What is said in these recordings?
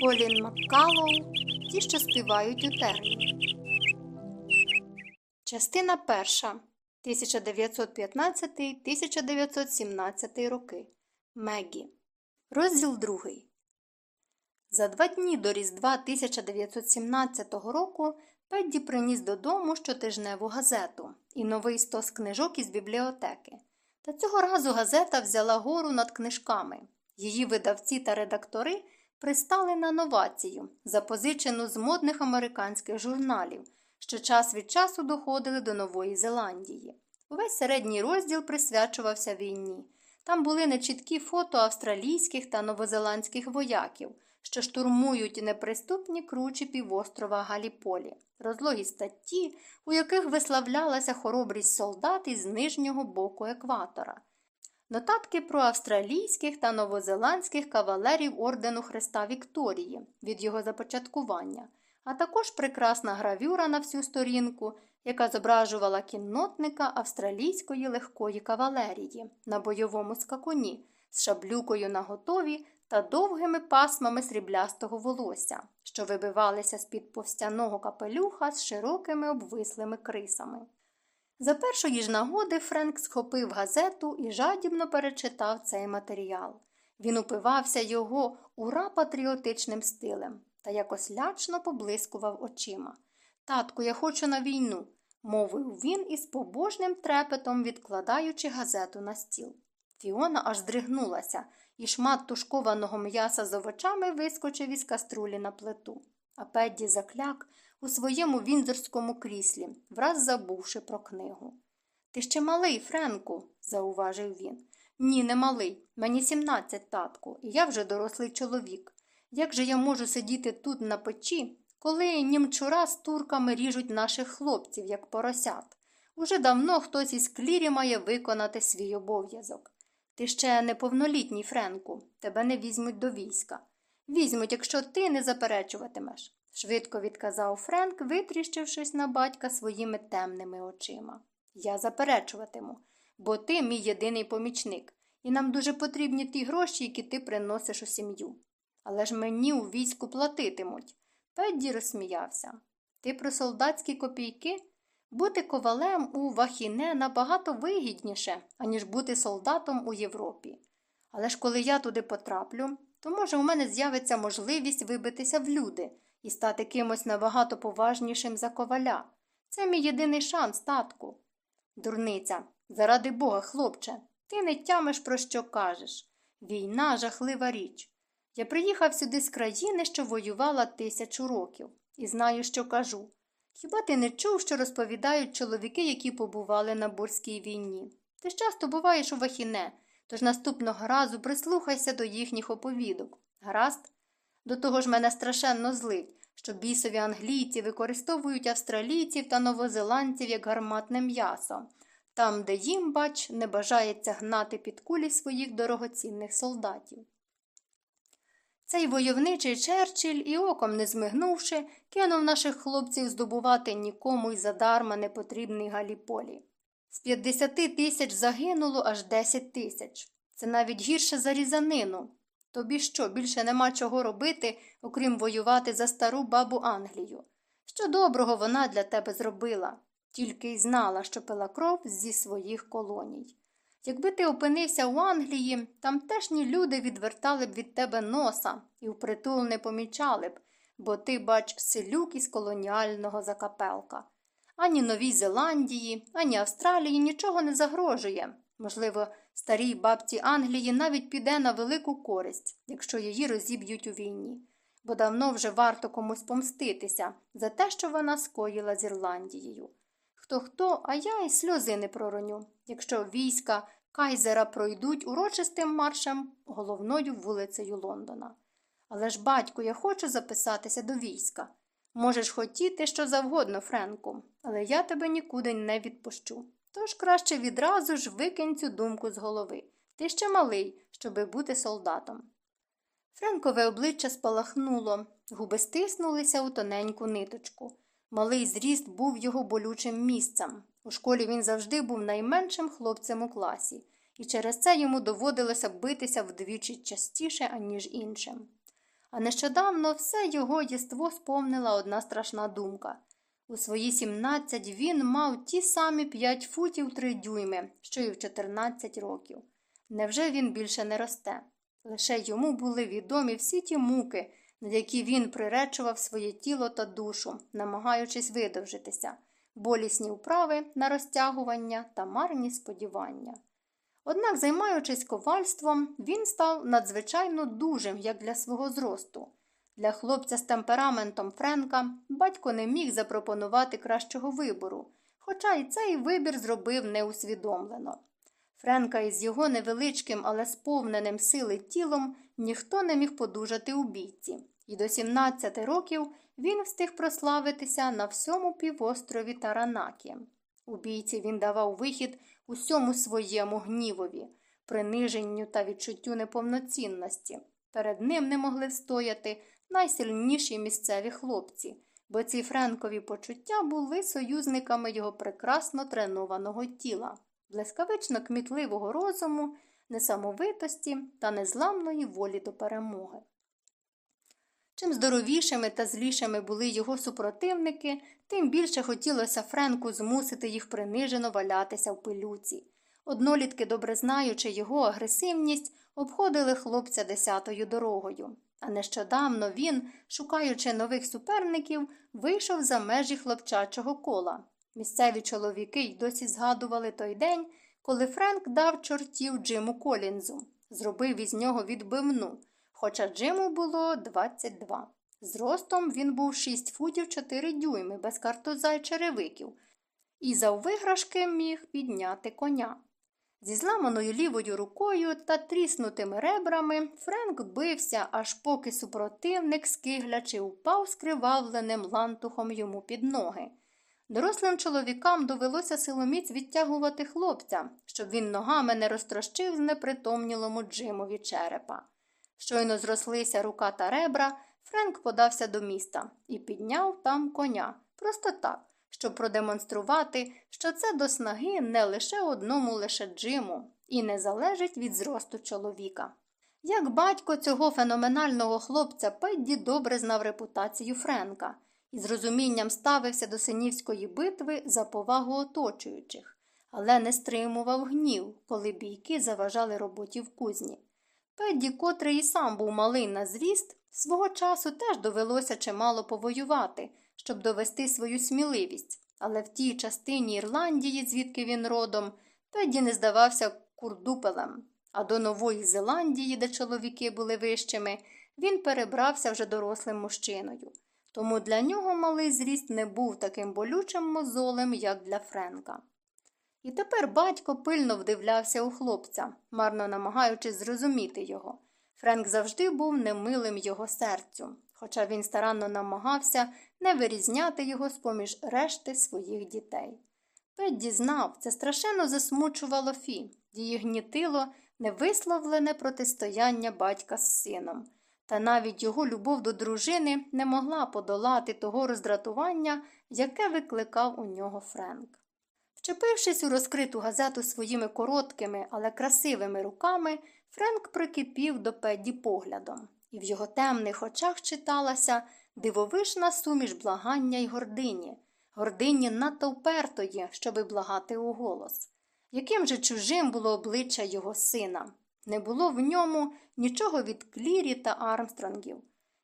Колін Маккалоу Ті, що співають у терні. Частина перша 1915-1917 роки. Мегі. Розділ другий. За два дні до Різдва 1917 року Педді приніс додому щотижневу газету і новий стос книжок із бібліотеки. Та цього разу газета взяла гору над книжками. Її видавці та редактори пристали на новацію, запозичену з модних американських журналів, що час від часу доходили до Нової Зеландії. Увесь середній розділ присвячувався війні. Там були нечіткі фото австралійських та новозеландських вояків, що штурмують неприступні кручі півострова Галіполі, розлогі статті, у яких виславлялася хоробрість солдат із нижнього боку екватора. Нотатки про австралійських та новозеландських кавалерів ордену Христа Вікторії від його започаткування, а також прекрасна гравюра на всю сторінку, яка зображувала кіннотника австралійської легкої кавалерії на бойовому скакуні з шаблюкою на готові та довгими пасмами сріблястого волосся, що вибивалися з під повстяного капелюха з широкими обвислими крисами. За першої ж нагоди Френк схопив газету і жадібно перечитав цей матеріал. Він упивався його ура патріотичним стилем та якось лячно поблискував очима. Татку, я хочу на війну, мовив він із побожним трепетом, відкладаючи газету на стіл. Фіона аж здригнулася, і шмат тушкованого м'яса з овочами вискочив із каструлі на плиту. А Педді закляк у своєму віндзорському кріслі, враз забувши про книгу. Ти ще малий, Френку, зауважив він. Ні, не малий. Мені сімнадцять, татку, і я вже дорослий чоловік. Як же я можу сидіти тут на печі, коли німчура з турками ріжуть наших хлопців, як поросят? Уже давно хтось із клірі має виконати свій обов'язок. Ти ще неповнолітній, Френку, тебе не візьмуть до війська. Візьмуть, якщо ти не заперечуватимеш, швидко відказав Френк, витріщившись на батька своїми темними очима. Я заперечуватиму, бо ти мій єдиний помічник, і нам дуже потрібні ті гроші, які ти приносиш у сім'ю. Але ж мені у війську платитимуть. Педді розсміявся. Ти про солдатські копійки? Бути ковалем у Вахіне набагато вигідніше, аніж бути солдатом у Європі. Але ж коли я туди потраплю, то, може, у мене з'явиться можливість вибитися в люди і стати кимось набагато поважнішим за коваля. Це мій єдиний шанс, татку. Дурниця, заради бога, хлопче, ти не тямиш, про що кажеш. Війна жахлива річ. Я приїхав сюди з країни, що воювала тисячу років, і знаю, що кажу. Хіба ти не чув, що розповідають чоловіки, які побували на бурській війні? Ти ж часто буваєш у Вахіне, тож наступного разу прислухайся до їхніх оповідок. Гаразд? До того ж мене страшенно злить, що бісові англійці використовують австралійців та новозеландців як гарматне м'ясо, там, де їм, бач, не бажається гнати під кулі своїх дорогоцінних солдатів. Цей войовничий Черчилль і оком не змигнувши, кинув наших хлопців здобувати нікому й задарма непотрібний Галіполі. З 50 тисяч загинуло аж 10 тисяч. Це навіть гірше за різанину. Тобі що, більше нема чого робити, окрім воювати за стару бабу Англію? Що доброго вона для тебе зробила, тільки й знала, що пила кров зі своїх колоній. Якби ти опинився у Англії, тамтешні люди відвертали б від тебе носа і впритул не помічали б, бо ти, бач, селюк із колоніального закапелка. Ані Новій Зеландії, ані Австралії нічого не загрожує. Можливо, старій бабці Англії навіть піде на велику користь, якщо її розіб'ють у війні, бо давно вже варто комусь помститися за те, що вона скоїла з Ірландією. Хто хто, а я й сльози не пророню, якщо війська Кайзера пройдуть урочистим маршем головною вулицею Лондона. Але ж, батько, я хочу записатися до війська. Можеш хотіти що завгодно, Френку, але я тебе нікуди не відпущу. Тож краще відразу ж викинь цю думку з голови. Ти ще малий, щоби бути солдатом. Френкове обличчя спалахнуло, губи стиснулися у тоненьку ниточку. Малий зріст був його болючим місцем. У школі він завжди був найменшим хлопцем у класі, і через це йому доводилося битися вдвічі частіше, аніж іншим. а нещодавно все його єство сповнила одна страшна думка. У свої 17 він мав ті самі 5 футів 3 дюйми, що й в 14 років. Невже він більше не росте? Лише йому були відомі всі ті муки, над які він приречував своє тіло та душу, намагаючись видовжитися, болісні вправи на розтягування та марні сподівання. Однак, займаючись ковальством, він став надзвичайно дужим, як для свого зросту. Для хлопця з темпераментом Френка батько не міг запропонувати кращого вибору, хоча й цей вибір зробив неусвідомлено. Френка із його невеличким, але сповненим сили тілом ніхто не міг подужати у бійці, і до 17 років він встиг прославитися на всьому півострові Таранакі. У бійці він давав вихід усьому своєму гнівові, приниженню та відчуттю неповноцінності. Перед ним не могли встояти найсильніші місцеві хлопці, бо ці френкові почуття були союзниками його прекрасно тренованого тіла, блискавично кмітливого розуму, несамовитості та незламної волі до перемоги. Чим здоровішими та злішими були його супротивники, тим більше хотілося Френку змусити їх принижено валятися в пилюці. Однолітки, добре знаючи його агресивність, обходили хлопця десятою дорогою. А нещодавно він, шукаючи нових суперників, вийшов за межі хлопчачого кола. Місцеві чоловіки й досі згадували той день, коли Френк дав чортів Джиму Колінзу, зробив із нього відбивну, хоча Джиму було 22. Зростом він був 6 футів 4 дюйми без картуза й черевиків, і за виграшки міг підняти коня. Зі зламаною лівою рукою та тріснутими ребрами Френк бився, аж поки супротивник, скиглячи, упав скривавленим лантухом йому під ноги. Дорослим чоловікам довелося силоміць відтягувати хлопця, щоб він ногами не розтрощив знепритомнілому Джимові черепа. Щойно зрослися рука та ребра, Френк подався до міста і підняв там коня. Просто так, щоб продемонструвати, що це до снаги не лише одному лише Джиму і не залежить від зросту чоловіка. Як батько цього феноменального хлопця Педді добре знав репутацію Френка і з розумінням ставився до синівської битви за повагу оточуючих, але не стримував гнів, коли бійки заважали роботі в кузні. Педді, котрий і сам був малий на зріст, свого часу теж довелося чимало повоювати, щоб довести свою сміливість, але в тій частині Ірландії, звідки він родом, Педді не здавався курдупелем, а до Нової Зеландії, де чоловіки були вищими, він перебрався вже дорослим мужчиною. Тому для нього малий зріст не був таким болючим мозолем, як для Френка. І тепер батько пильно вдивлявся у хлопця, марно намагаючись зрозуміти його. Френк завжди був немилим його серцю, хоча він старанно намагався не вирізняти його з поміж решти своїх дітей. Педді знав, це страшенно засмучувало Фі, її гнітило невисловлене протистояння батька з сином. Та навіть його любов до дружини не могла подолати того роздратування, яке викликав у нього Френк. Вчепившись у розкриту газету своїми короткими, але красивими руками, Френк прикипів до Педді поглядом, і в його темних очах читалася дивовижна суміш благання й гордині, гордині надто впертої, щоби благати у голос. Яким же чужим було обличчя його сина? Не було в ньому нічого від Клірі та Армстронгів,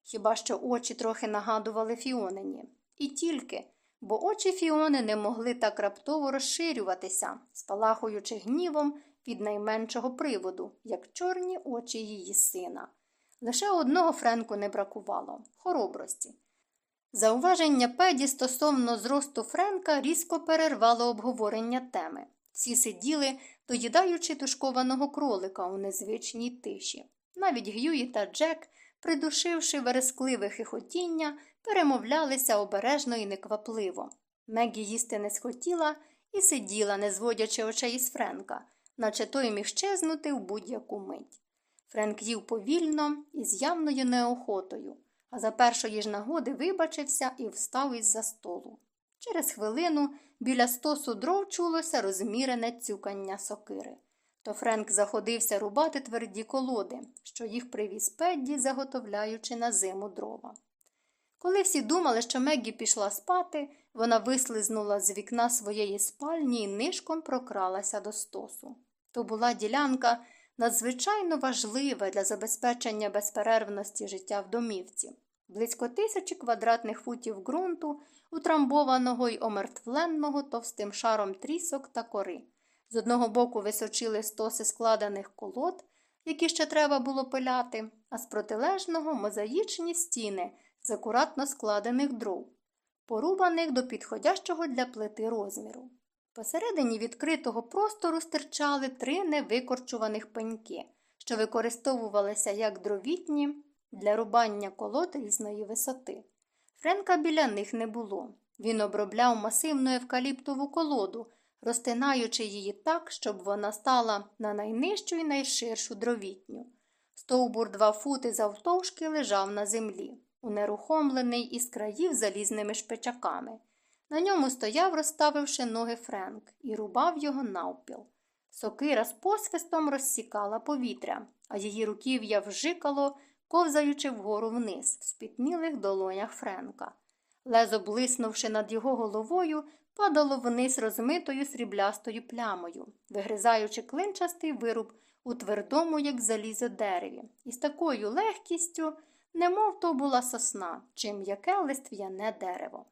хіба що очі трохи нагадували Фіонині. І тільки, бо очі Фіони не могли так раптово розширюватися, спалахуючи гнівом від найменшого приводу, як чорні очі її сина. Лише одного Френку не бракувало хоробрості. Зауваження педі стосовно зросту Френка різко перервало обговорення теми. Всі сиділи, доїдаючи тушкованого кролика у незвичній тиші. Навіть Г'юї та Джек, придушивши верескливе хихотіння, перемовлялися обережно і неквапливо. Мегі їсти не схотіла і сиділа, не зводячи очей із Френка, наче той міг щезнути в будь-яку мить. Френк їв повільно і з явною неохотою, а за першої ж нагоди вибачився і встав із за столу. Через хвилину біля стосу дров чулося розмірене цюкання сокири. то Френк заходився рубати тверді колоди, що їх привіз Педді, заготовляючи на зиму дрова. Коли всі думали, що Меггі пішла спати, вона вислизнула з вікна своєї спальні і нишком прокралася до стосу. То була ділянка надзвичайно важлива для забезпечення безперервності життя в домівці. Близько тисячі квадратних футів ґрунту, утрамбованого й омертвленого товстим шаром трісок та кори. З одного боку височили стоси складених колод, які ще треба було пиляти, а з протилежного мозаїчні стіни з акуратно складених дров, порубаних до підходящого для плити розміру. Посередині відкритого простору стирчали три невикорчуваних пеньки, що використовувалися як дровітні для рубання колод різної висоти. Френка біля них не було. Він обробляв масивну евкаліптову колоду, розтинаючи її так, щоб вона стала на найнижчу і найширшу дровітню. Стовбур два фути завтовшки лежав на землі, унерухомлений із країв залізними шпичаками. На ньому стояв, розставивши ноги Френк, і рубав його навпіл. Сокира з посвистом розсікала повітря, а її руків'я вжикало, ковзаючи вгору вниз, в спітнілих долонях Френка. Лезо, блиснувши над його головою, падало вниз розмитою сріблястою плямою, вигризаючи клинчастий вируб у твердому, як залізо дереві, і з такою легкістю, немов то була сосна чи м'яке листв'яне дерево.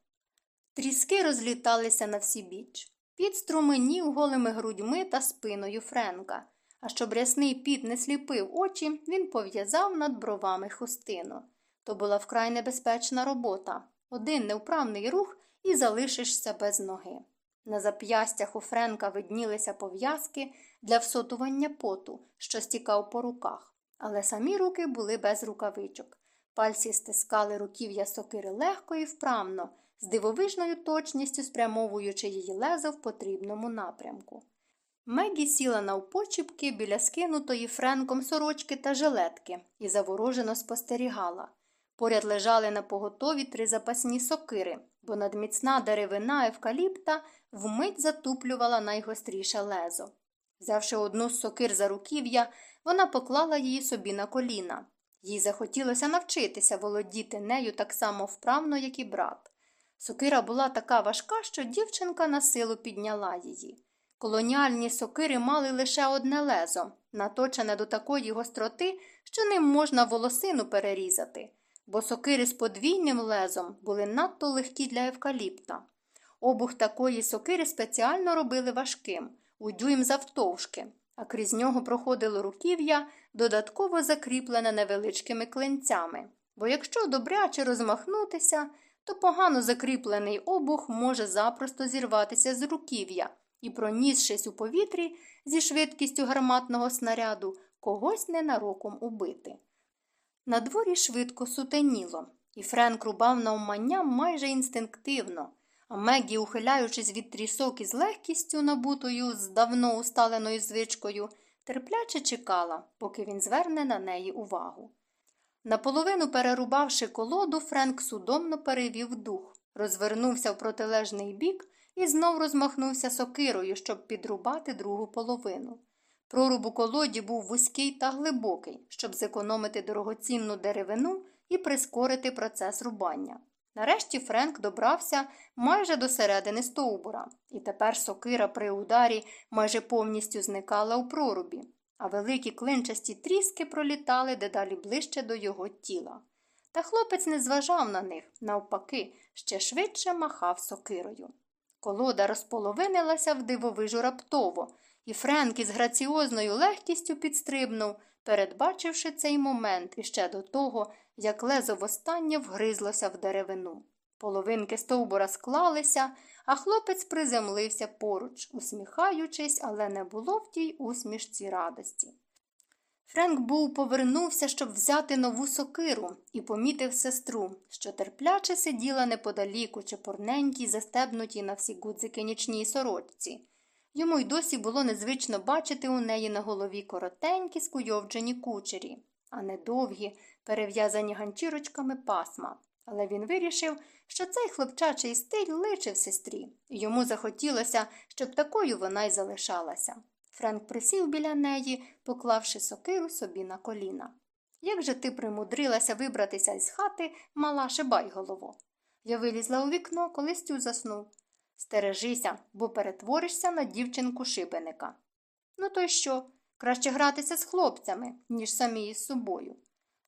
Тріски розліталися на всі біч. Під струменів голими грудьми та спиною Френка, а щоб рясний піт не сліпив очі, він пов'язав над бровами хустину. То була вкрай небезпечна робота. Один невправний рух і залишишся без ноги. На зап'ястях у Френка виднілися пов'язки для всотування поту, що стікав по руках, але самі руки були без рукавичок. Пальці стискали руків'я сокири легко і вправно, з дивовижною точністю спрямовуючи її лезо в потрібному напрямку. Мегі сіла навпочіпки біля скинутої Френком сорочки та жилетки і заворожено спостерігала. Поряд лежали на поготові три запасні сокири, бо надміцна деревина евкаліпта вмить затуплювала найгостріше лезо. Взявши одну з сокир за руків'я, вона поклала її собі на коліна. Їй захотілося навчитися володіти нею так само вправно, як і брат. Сокира була така важка, що дівчинка на силу підняла її. Колоніальні сокири мали лише одне лезо, наточене до такої гостроти, що ним можна волосину перерізати, бо сокири з подвійним лезом були надто легкі для евкаліпта. Обух такої сокири спеціально робили важким, у дюйм завтовшки, а крізь нього проходило руків'я, додатково закріплене невеличкими клинцями, бо якщо добряче розмахнутися, то погано закріплений обух може запросто зірватися з руків'я і, пронісшись у повітрі зі швидкістю гарматного снаряду, когось ненароком убити. На дворі швидко сутеніло, і Френк рубав навмання майже інстинктивно, а Мегі, ухиляючись від трісок із легкістю, набутою з давно усталеною звичкою, терпляче чекала, поки він зверне на неї увагу. Наполовину перерубавши колоду, Френк судомно перевів дух, розвернувся в протилежний бік і знов розмахнувся сокирою, щоб підрубати другу половину. Проруб у колоді був вузький та глибокий, щоб зекономити дорогоцінну деревину і прискорити процес рубання. Нарешті Френк добрався майже до середини стовбура, і тепер сокира при ударі майже повністю зникала у прорубі, а великі клинчасті тріски пролітали дедалі ближче до його тіла. Та хлопець не зважав на них, навпаки, ще швидше махав сокирою. Колода розполовинилася в дивовижу раптово, і Френк із граціозною легкістю підстрибнув, передбачивши цей момент іще до того, як лезо востаннє вгризлося в деревину. Половинки стовбура склалися, а хлопець приземлився поруч, усміхаючись, але не було в тій усмішці радості. Френк був повернувся, щоб взяти нову сокиру, і помітив сестру, що терпляче сиділа неподалік у чепурненькій, застебнутій на всі гудзики нічній сорочці. Йому й досі було незвично бачити у неї на голові коротенькі скуйовджені кучері, а не довгі, перев'язані ганчірочками пасма. Але він вирішив, що цей хлопчачий стиль личив сестрі, йому захотілося, щоб такою вона й залишалася. Френк присів біля неї, поклавши сокиру собі на коліна. Як же ти примудрилася вибратися із хати, мала шибайголово? Я вилізла у вікно, коли Стю заснув. Стережися, бо перетворишся на дівчинку шибеника. Ну, то й що? Краще гратися з хлопцями, ніж самі із собою.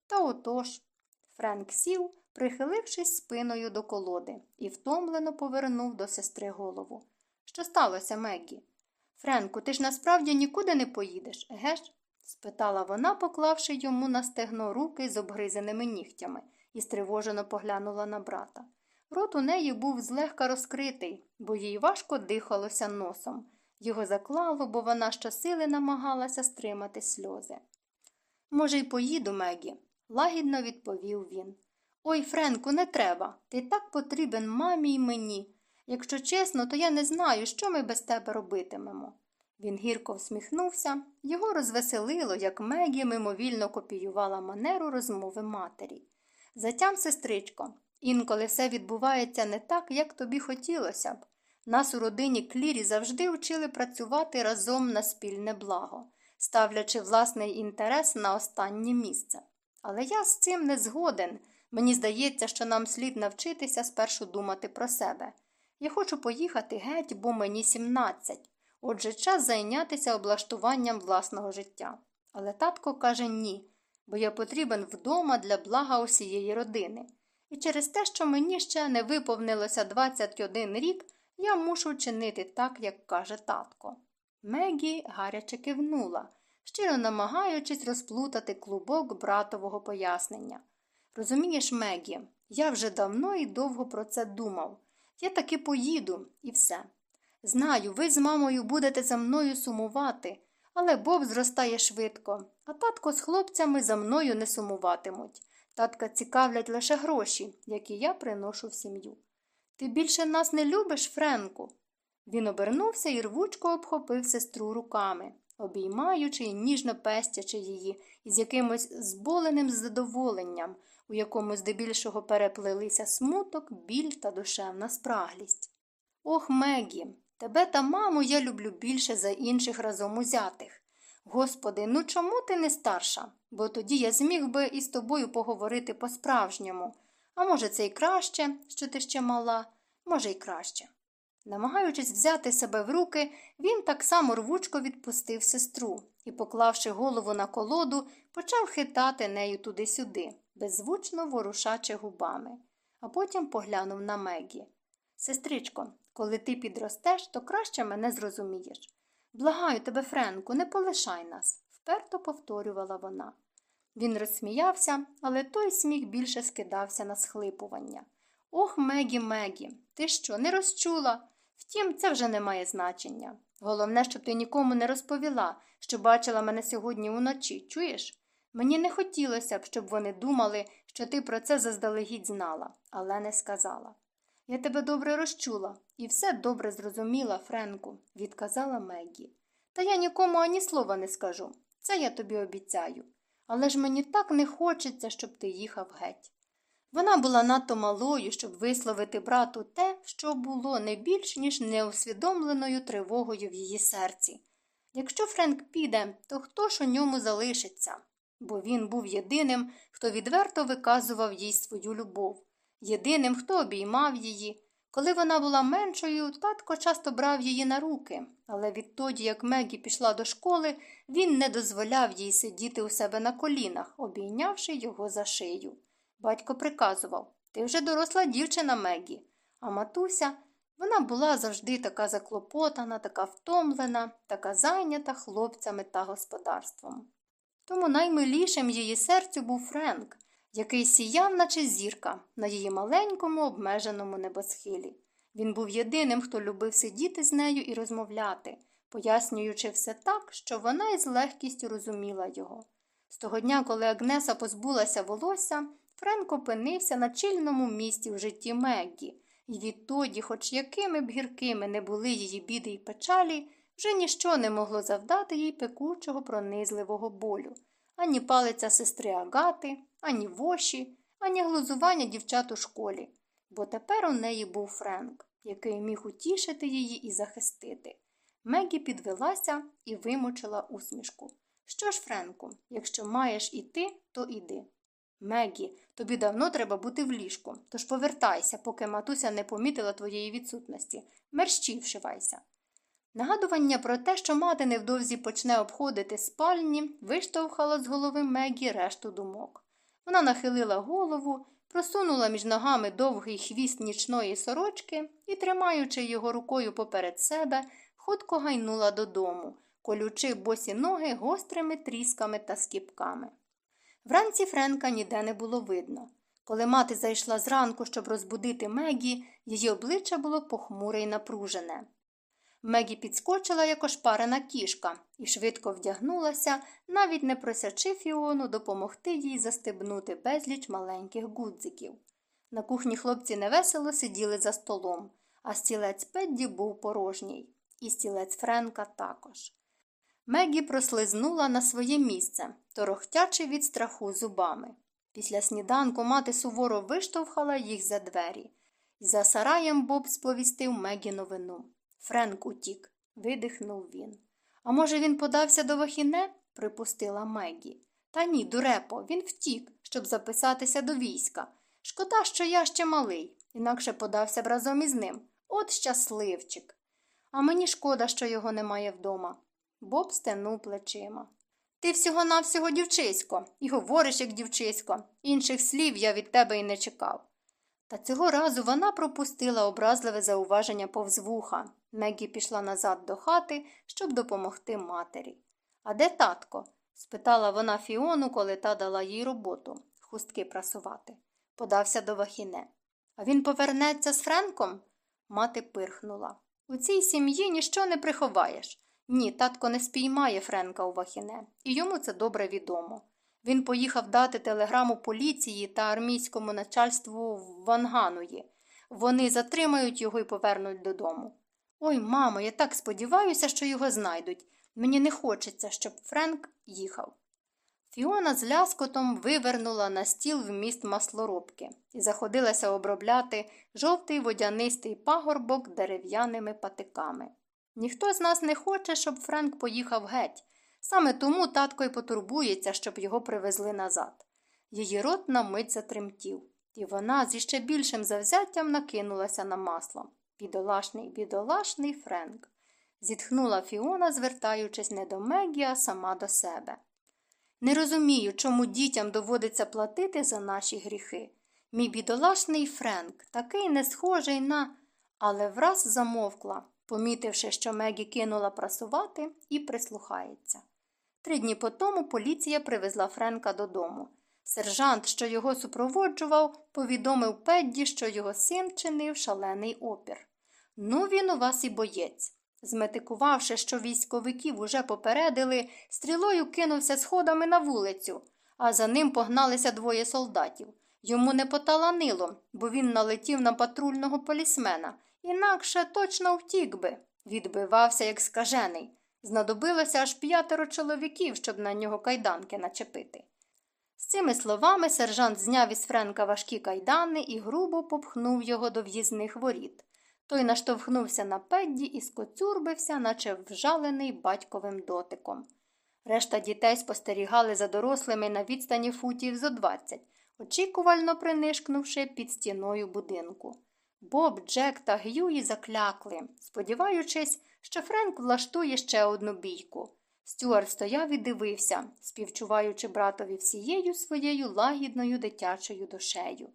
Та отож. Френк сів, прихилившись спиною до колоди, і втомлено повернув до сестри голову. Що сталося, Меггі? Френку, ти ж насправді нікуди не поїдеш, еге ж? спитала вона, поклавши йому на стегно руки з обгризаними нігтями, і стривожено поглянула на брата. Рот у неї був злегка розкритий, бо їй важко дихалося носом. Його заклало, бо вона щосили намагалася стримати сльози. Може, й поїду, Мегі, лагідно відповів він. Ой, Френку, не треба. Ти так потрібен мамі й мені. Якщо чесно, то я не знаю, що ми без тебе робитимемо. Він гірко всміхнувся, його розвеселило, як Мегі мимовільно копіювала манеру розмови матері. Затям, сестричко, інколи все відбувається не так, як тобі хотілося б. Нас у родині Клірі завжди вчили працювати разом на спільне благо, ставлячи власний інтерес на останнє місце. Але я з цим не згоден. Мені здається, що нам слід навчитися спершу думати про себе. Я хочу поїхати геть, бо мені 17. Отже, час зайнятися облаштуванням власного життя. Але татко каже ні, бо я потрібен вдома для блага усієї родини. І через те, що мені ще не виповнилося 21 рік, я мушу чинити так, як каже татко. Мегі гаряче кивнула, щиро намагаючись розплутати клубок братового пояснення. Розумієш, Мегі, я вже давно і довго про це думав. Я таки поїду і все. Знаю, ви з мамою будете за мною сумувати, але Боб зростає швидко, а татко з хлопцями за мною не сумуватимуть. Татка цікавлять лише гроші, які я приношу в сім'ю. Ти більше нас не любиш, Френку? Він обернувся і рвучко обхопив сестру руками, обіймаючи і ніжно пестячи її із якимось зболеним задоволенням, у якому здебільшого переплелися смуток, біль та душевна спраглість. Ох, Мегі, тебе та маму я люблю більше за інших разом узятих. Господи, ну чому ти не старша? Бо тоді я зміг би із тобою поговорити по-справжньому. А може, це й краще, що ти ще мала, може, й краще. Намагаючись взяти себе в руки, він так само рвучко відпустив сестру і, поклавши голову на колоду, почав хитати нею туди-сюди, беззвучно ворушачи губами, а потім поглянув на Мегі. Сестричко, коли ти підростеш, то краще мене зрозумієш. Благаю тебе, Френку, не полишай нас, вперто повторювала вона. Він розсміявся, але той сміх більше скидався на схлипування. Ох, Мегі, Мегі, ти що, не розчула? Втім, це вже не має значення. Головне, щоб ти нікому не розповіла, що бачила мене сьогодні уночі, чуєш? Мені не хотілося б, щоб вони думали, що ти про це заздалегідь знала, але не сказала. Я тебе добре розчула і все добре зрозуміла, Френку, відказала Мегі. Та я нікому ані слова не скажу. Це я тобі обіцяю. Але ж мені так не хочеться, щоб ти їхав геть. Вона була надто малою, щоб висловити брату те, що було не більш, ніж неусвідомленою тривогою в її серці. Якщо Френк піде, то хто ж у ньому залишиться? Бо він був єдиним, хто відверто виказував їй свою любов, єдиним, хто обіймав її. Коли вона була меншою, татко часто брав її на руки, але відтоді, як Мегі пішла до школи, він не дозволяв їй сидіти у себе на колінах, обійнявши його за шию. Батько приказував Ти вже доросла дівчина Мегі. А матуся, вона була завжди така заклопотана, така втомлена, така зайнята хлопцями та господарством. Тому наймилішим її серцю був Френк, який сіяв, наче зірка, на її маленькому обмеженому небосхилі. Він був єдиним, хто любив сидіти з нею і розмовляти, пояснюючи все так, що вона із легкістю розуміла його. З того дня, коли Агнеса позбулася волосся, Френк опинився на чільному місці в житті Меггі, і відтоді, хоч якими б гіркими не були її біди й печалі, вже ніщо не могло завдати їй пекучого пронизливого болю, ані палиця сестри Агати, ані воші, ані глузування дівчат у школі, бо тепер у неї був Френк, який міг утішити її і захистити. Мегі підвелася і вимучила усмішку. Що ж, Френку, якщо маєш іти, то іди. Мегі, тобі давно треба бути в ліжку, тож повертайся, поки матуся не помітила твоєї відсутності. Мерщій вшивайся. Нагадування про те, що мати невдовзі почне обходити спальні, виштовхало з голови Мегі решту думок. Вона нахилила голову, просунула між ногами довгий хвіст нічної сорочки і, тримаючи його рукою поперед себе, хутко гайнула додому, колючи босі ноги гострими трісками та скіпками. Вранці Френка ніде не було видно. Коли мати зайшла зранку, щоб розбудити Мегі, її обличчя було похмуре й напружене. Мегі підскочила, як ошпарена кішка, і швидко вдягнулася, навіть не просячи Фіону допомогти їй застебнути безліч маленьких гудзиків. На кухні хлопці невесело сиділи за столом, а стілець Педді був порожній, і стілець Френка також. Мегі прослизнула на своє місце, торохтячи від страху зубами. Після сніданку мати суворо виштовхала їх за двері, і за сараєм Боб сповістив Мегі новину. Френк утік, видихнув він. А може, він подався до Вахіне? припустила Мегі. Та ні, дурепо, він втік, щоб записатися до війська. Шкода, що я ще малий, інакше подався б разом із ним. От щасливчик. А мені шкода, що його немає вдома. Боб стенув плечима. Ти всього навсього дівчисько, і говориш, як дівчисько. Інших слів я від тебе й не чекав. Та цього разу вона пропустила образливе зауваження повз вуха. Мегі пішла назад до хати, щоб допомогти матері. А де татко? спитала вона Фіону, коли та дала їй роботу хустки прасувати. Подався до Вахіне. А він повернеться з Френком? Мати пирхнула. У цій сім'ї ніщо не приховаєш. Ні, татко не спіймає Френка у Вахіне, і йому це добре відомо. Він поїхав дати телеграму поліції та армійському начальству в Вангануї. Вони затримають його і повернуть додому. Ой, мамо, я так сподіваюся, що його знайдуть. Мені не хочеться, щоб Френк їхав. Фіона з ляскотом вивернула на стіл вміст маслоробки і заходилася обробляти жовтий водянистий пагорбок дерев'яними патиками. Ніхто з нас не хоче, щоб Френк поїхав геть. Саме тому татко й потурбується, щоб його привезли назад. Її рот на мить затремтів, і вона зі ще більшим завзяттям накинулася на масло. Бідолашний, бідолашний Френк. Зітхнула Фіона, звертаючись не до Мегі, а сама до себе. Не розумію, чому дітям доводиться платити за наші гріхи. Мій бідолашний Френк, такий не схожий на. Але враз замовкла, помітивши, що Мегі кинула прасувати і прислухається. Три дні по тому поліція привезла Френка додому. Сержант, що його супроводжував, повідомив Педді, що його син чинив шалений опір. Ну, він у вас і боєць. Зметикувавши, що військовиків уже попередили, стрілою кинувся сходами на вулицю, а за ним погналися двоє солдатів. Йому не поталанило, бо він налетів на патрульного полісмена, інакше точно втік би. Відбивався, як скажений. Знадобилося аж п'ятеро чоловіків, щоб на нього кайданки начепити. З цими словами сержант зняв із Френка важкі кайдани і грубо попхнув його до в'їзних воріт. Той наштовхнувся на педді і скоцюрбився, наче вжалений батьковим дотиком. Решта дітей спостерігали за дорослими на відстані футів зо двадцять, очікувально принишкнувши під стіною будинку. Боб, Джек та Гюї заклякли, сподіваючись, що Френк влаштує ще одну бійку. Стюарт стояв і дивився, співчуваючи братові всією своєю лагідною дитячою душею.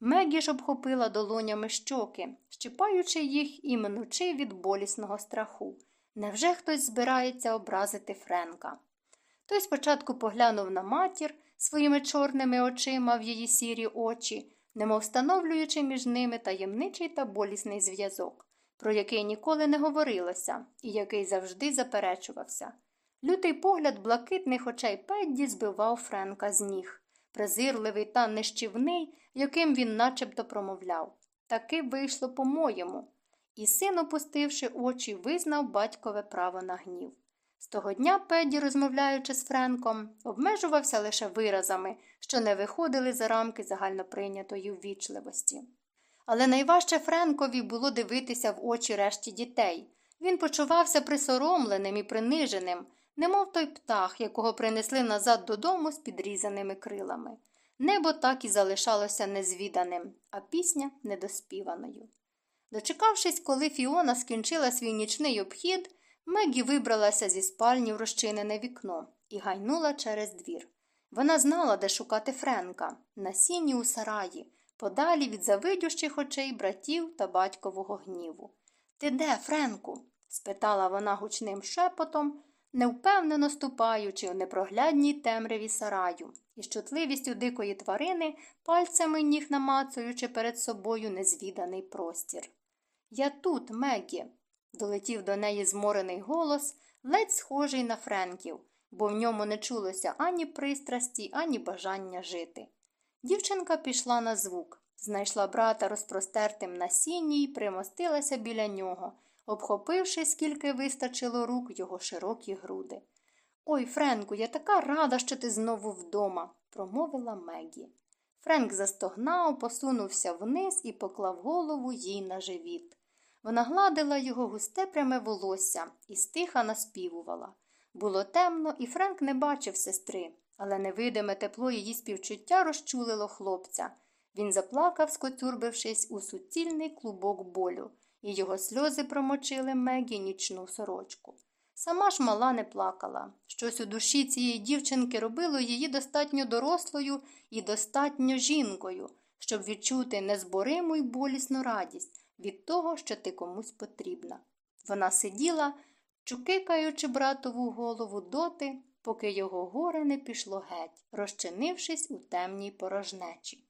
Мегі ж обхопила долонями щоки, щипаючи їх і минучи від болісного страху. Невже хтось збирається образити Френка? Той спочатку поглянув на матір своїми чорними очима в її сірі очі, немов встановлюючи між ними таємничий та болісний зв'язок, про який ніколи не говорилося і який завжди заперечувався. Лютий погляд блакитних очей Педді збивав Френка з ніг, презирливий та нищівний, яким він начебто промовляв. Таки вийшло по-моєму. І син, опустивши очі, визнав батькове право на гнів. З того дня Педді, розмовляючи з Френком, обмежувався лише виразами, що не виходили за рамки загальноприйнятої ввічливості. Але найважче Френкові було дивитися в очі решті дітей, Він почувався присоромленим і приниженим, немов той птах, якого принесли назад додому з підрізаними крилами. Небо так і залишалося незвіданим, а пісня недоспіваною. Дочекавшись, коли Фіона скінчила свій нічний обхід, Мегі вибралася зі спальні в розчинене вікно і гайнула через двір. Вона знала, де шукати Френка на сіні у сараї, подалі від завидющих очей братів та батькового гніву. Ти де, Френку? спитала вона гучним шепотом, невпевнено ступаючи у непроглядній темряві сараю, і з чутливістю дикої тварини, пальцями ніг намацуючи перед собою незвіданий простір. Я тут, Мегі, долетів до неї зморений голос, ледь схожий на Френків, бо в ньому не чулося ані пристрасті, ані бажання жити. Дівчинка пішла на звук, знайшла брата розпростертим на сіні і примостилася біля нього, обхопивши, скільки вистачило рук його широкі груди. Ой, Френку, я така рада, що ти знову вдома, промовила Мегі. Френк застогнав, посунувся вниз і поклав голову їй на живіт. Вона гладила його густе пряме волосся і стиха наспівувала. Було темно, і Френк не бачив сестри, але невидиме тепло її співчуття розчулило хлопця. Він заплакав, скоцюрбившись у суцільний клубок болю, і його сльози промочили Мегі нічну сорочку. Сама ж мала не плакала. Щось у душі цієї дівчинки робило її достатньо дорослою і достатньо жінкою, щоб відчути незбориму й болісну радість від того, що ти комусь потрібна. Вона сиділа, чукикаючи братову голову доти, поки його горе не пішло геть, розчинившись у темній порожнечі.